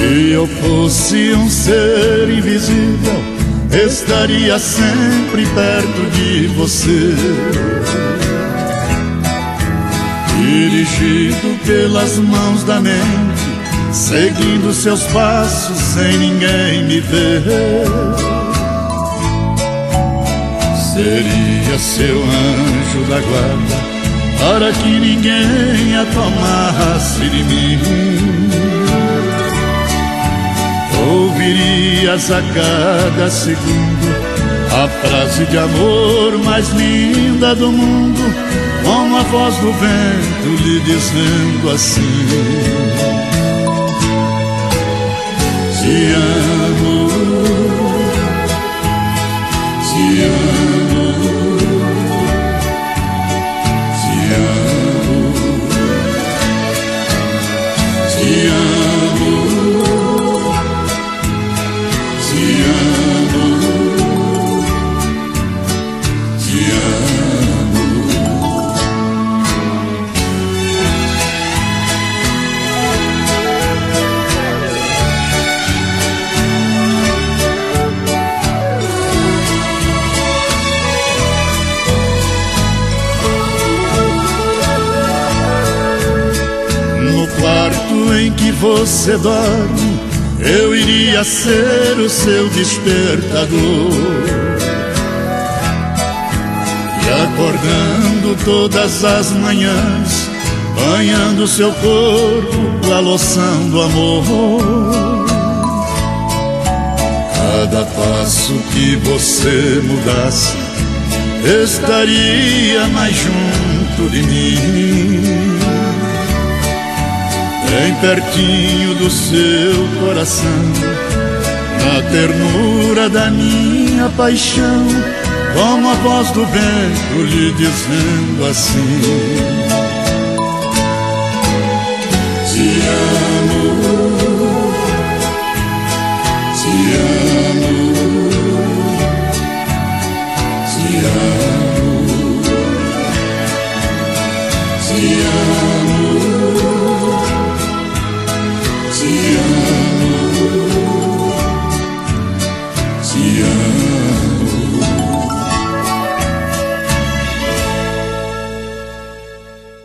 Se eu fosse um ser invisível, estaria sempre perto de você. Dirigido pelas mãos da mente, seguindo seus passos sem ninguém me ver. Seria seu anjo da guarda para que ninguém a tomasse de mim ouvirias a cada segundo a frase de amor mais linda do mundo, com a voz do vento lhe dizendo assim: Te amo, te amo, te amo, em que você dorme, eu iria ser o seu despertador. E acordando todas as manhãs, banhando seu corpo a loção do amor. Cada passo que você mudasse, estaria mais junto de mim pertinho do seu coração, na ternura da minha paixão, como a voz do vento lhe dizendo assim: Te amo, te amo, te amo, te amo.